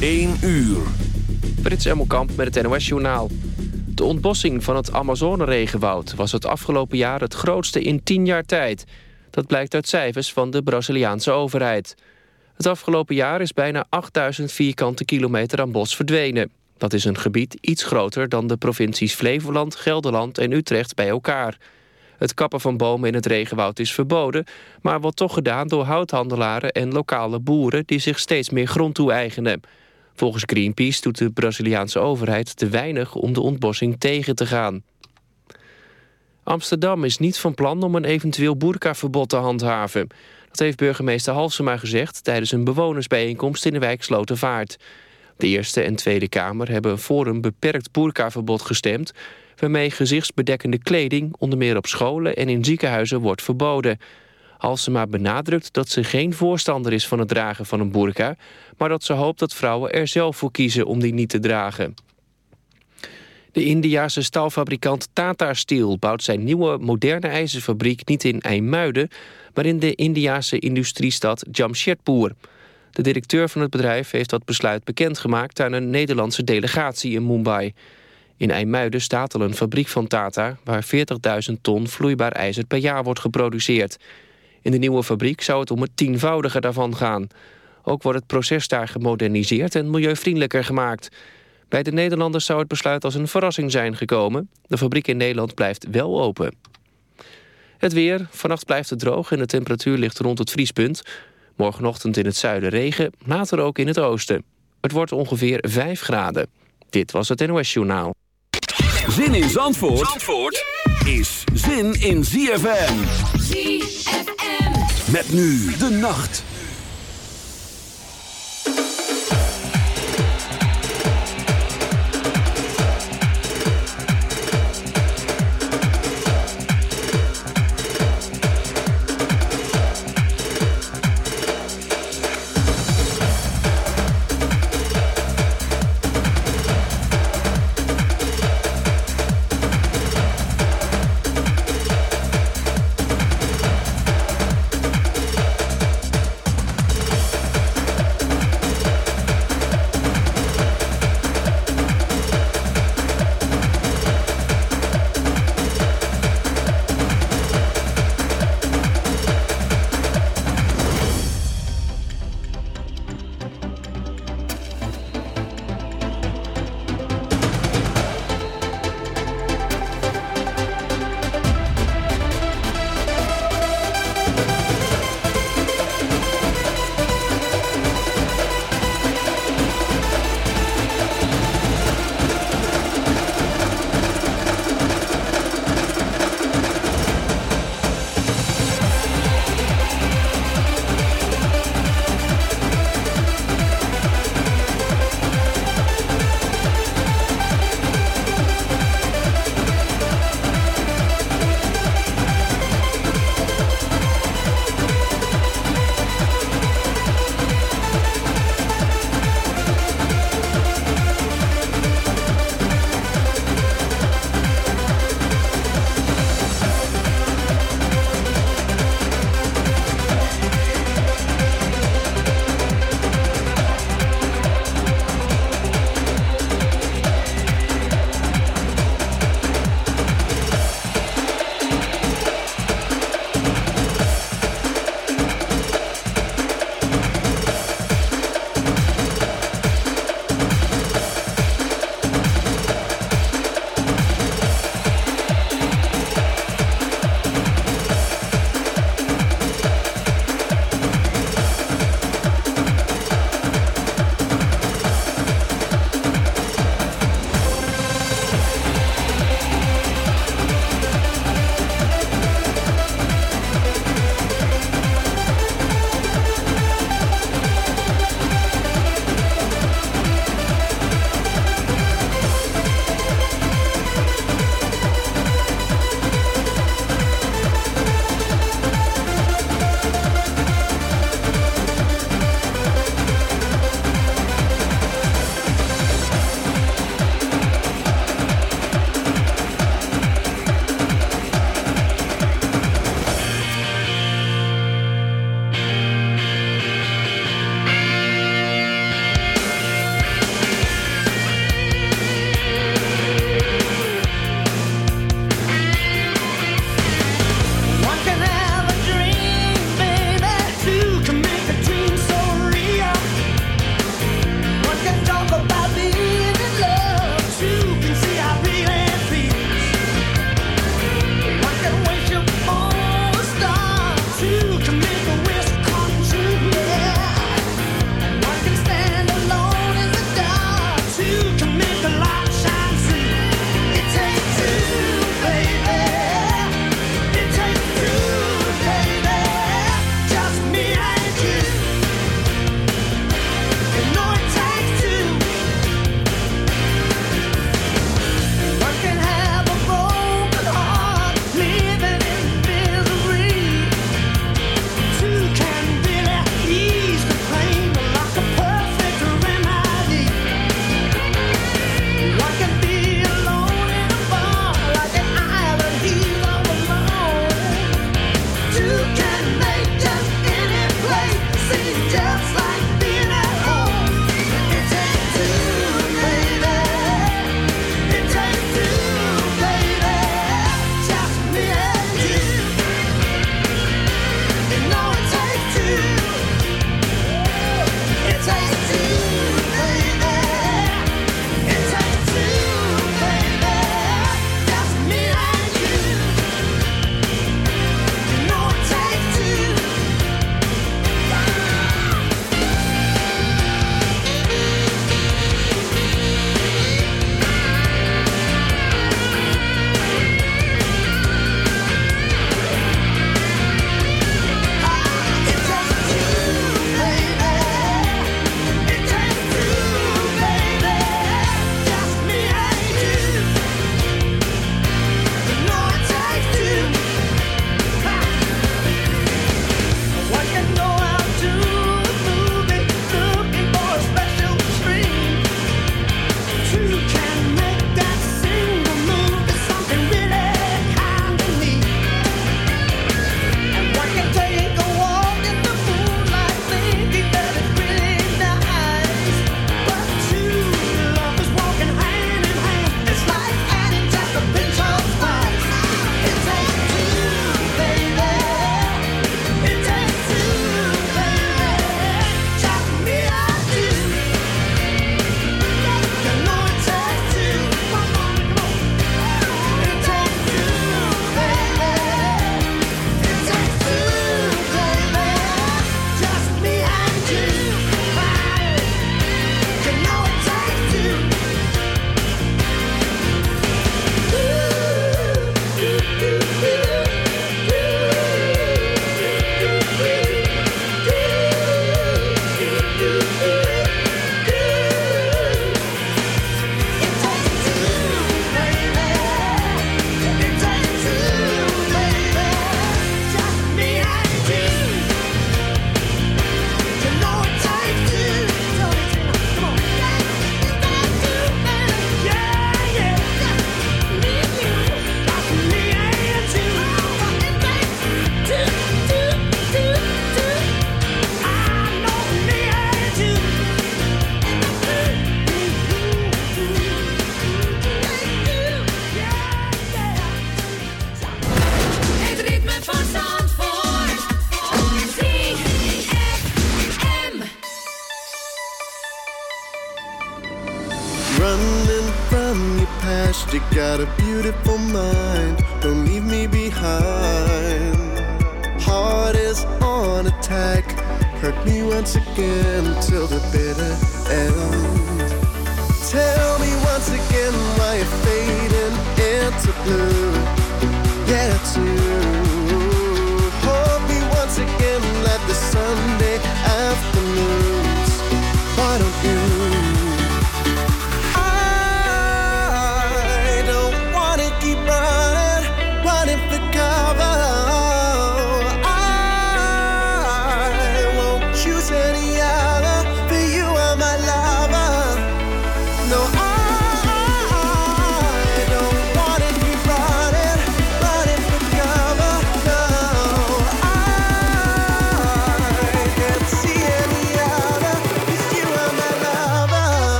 1 uur. Frits Emmelkamp met het NOS-journaal. De ontbossing van het Amazone-regenwoud was het afgelopen jaar het grootste in 10 jaar tijd. Dat blijkt uit cijfers van de Braziliaanse overheid. Het afgelopen jaar is bijna 8000 vierkante kilometer aan bos verdwenen. Dat is een gebied iets groter dan de provincies Flevoland, Gelderland en Utrecht bij elkaar. Het kappen van bomen in het regenwoud is verboden... maar wordt toch gedaan door houthandelaren en lokale boeren... die zich steeds meer grond toe-eigenen. Volgens Greenpeace doet de Braziliaanse overheid te weinig... om de ontbossing tegen te gaan. Amsterdam is niet van plan om een eventueel boerkaverbod te handhaven. Dat heeft burgemeester Halsema gezegd... tijdens een bewonersbijeenkomst in de wijk Slotervaart. De Eerste en Tweede Kamer hebben voor een beperkt boerkaverbod gestemd waarmee gezichtsbedekkende kleding onder meer op scholen en in ziekenhuizen wordt verboden. Halsema benadrukt dat ze geen voorstander is van het dragen van een burka, maar dat ze hoopt dat vrouwen er zelf voor kiezen om die niet te dragen. De Indiase staalfabrikant Tata Steel bouwt zijn nieuwe moderne ijzerfabriek niet in IJmuiden, maar in de Indiase industriestad Jamshedpur. De directeur van het bedrijf heeft dat besluit bekendgemaakt aan een Nederlandse delegatie in Mumbai. In IJmuiden staat al een fabriek van Tata... waar 40.000 ton vloeibaar ijzer per jaar wordt geproduceerd. In de nieuwe fabriek zou het om het tienvoudige daarvan gaan. Ook wordt het proces daar gemoderniseerd en milieuvriendelijker gemaakt. Bij de Nederlanders zou het besluit als een verrassing zijn gekomen. De fabriek in Nederland blijft wel open. Het weer. Vannacht blijft het droog en de temperatuur ligt rond het vriespunt. Morgenochtend in het zuiden regen, later ook in het oosten. Het wordt ongeveer 5 graden. Dit was het NOS Journaal. Zin in Zandvoort, Zandvoort is zin in ZFM. ZFM. Met nu de nacht.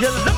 You look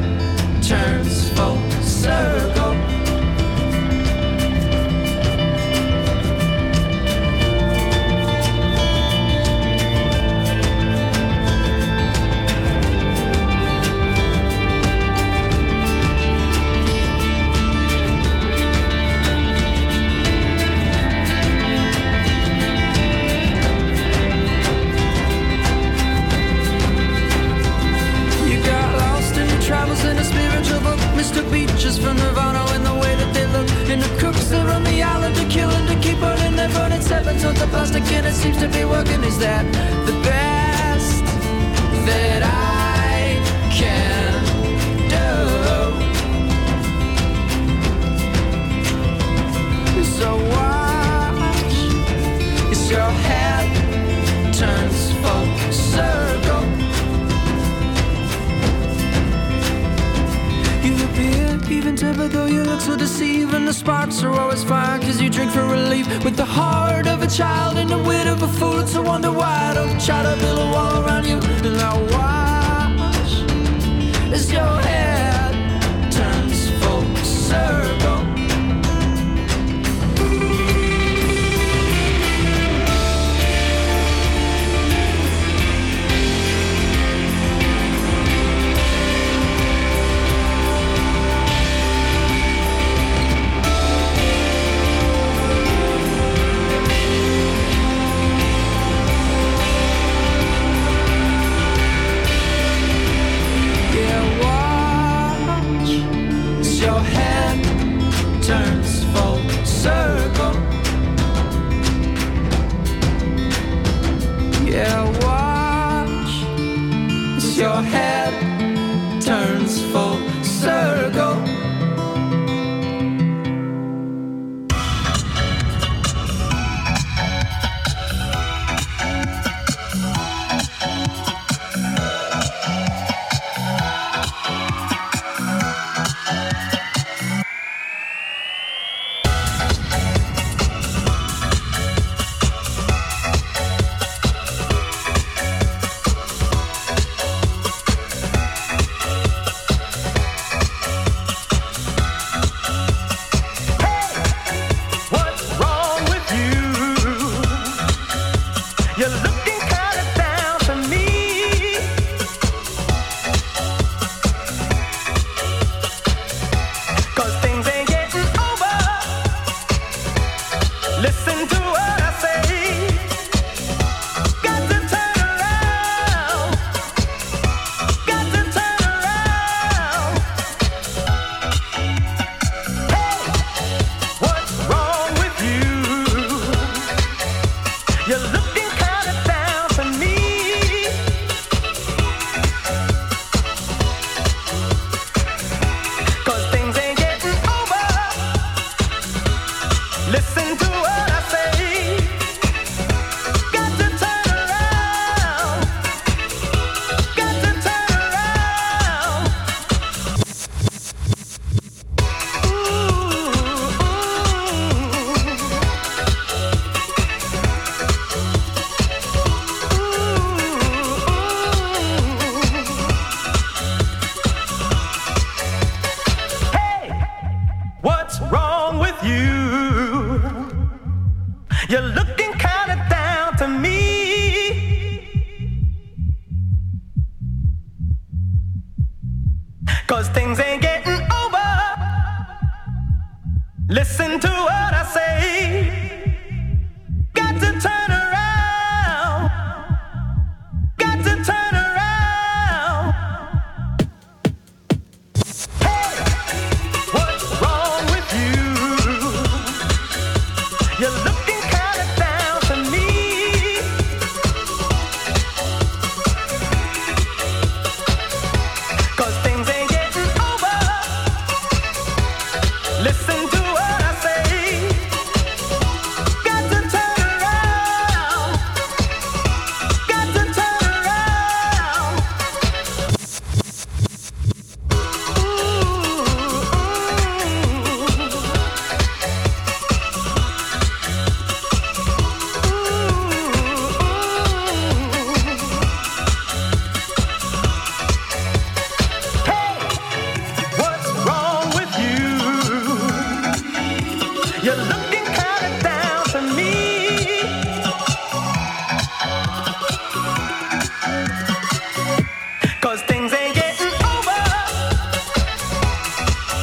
turns full circle.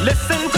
Listen